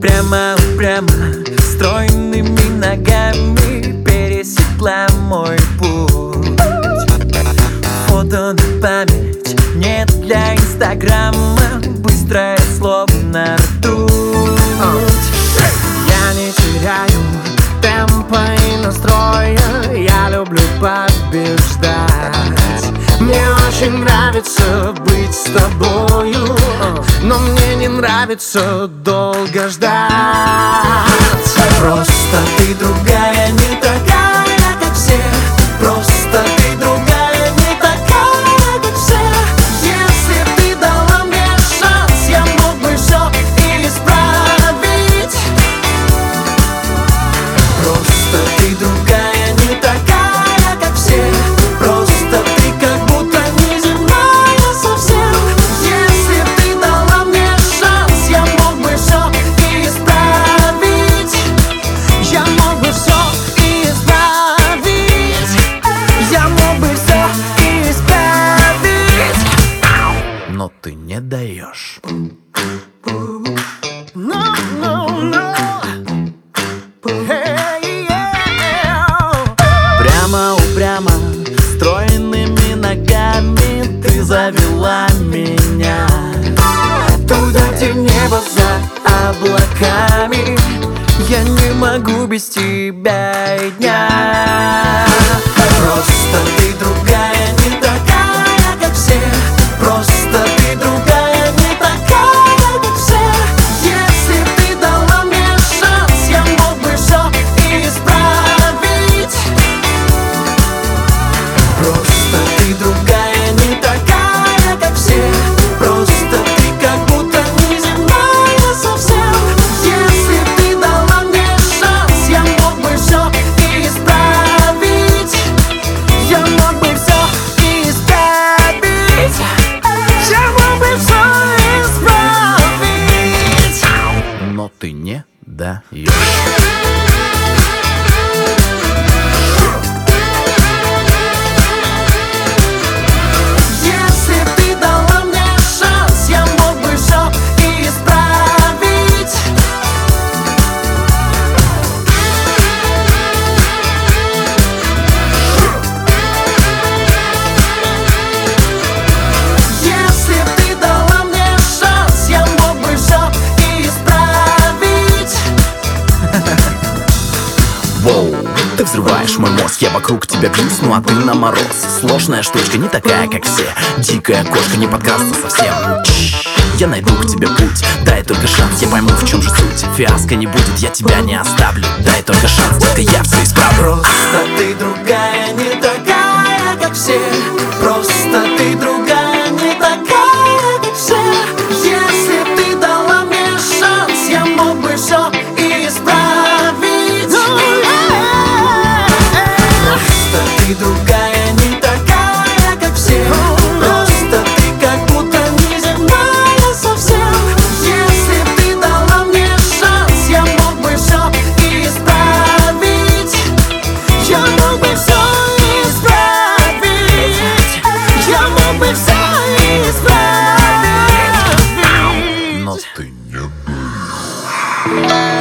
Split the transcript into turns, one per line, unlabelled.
Прямо-прямо стройными ногами Пересекла мой очень нравится быть с тобою Но мне не нравится долго ждать не
даешь
No, no, no Hey, yeah. Прямо упрямо, стройными ногами Ты завела меня. Туда, где небо за облаками Я не могу без тебя и дня. Просто ты другая, не
даешь Воу, ты взрываешь мой мозг, я вокруг тебя бьюсь, ну а ты на мороз. Сложная штучка, не такая, как все. Дикая кошка, не подкрасться совсем. Чш, Я найду к тебе путь, дай только шанс, я пойму, в чем же суть. Фиаско не будет, я тебя не оставлю Дай только шанс, только я все исправлю.
Просто ты другая, не такая, как все. Просто Но ты не был.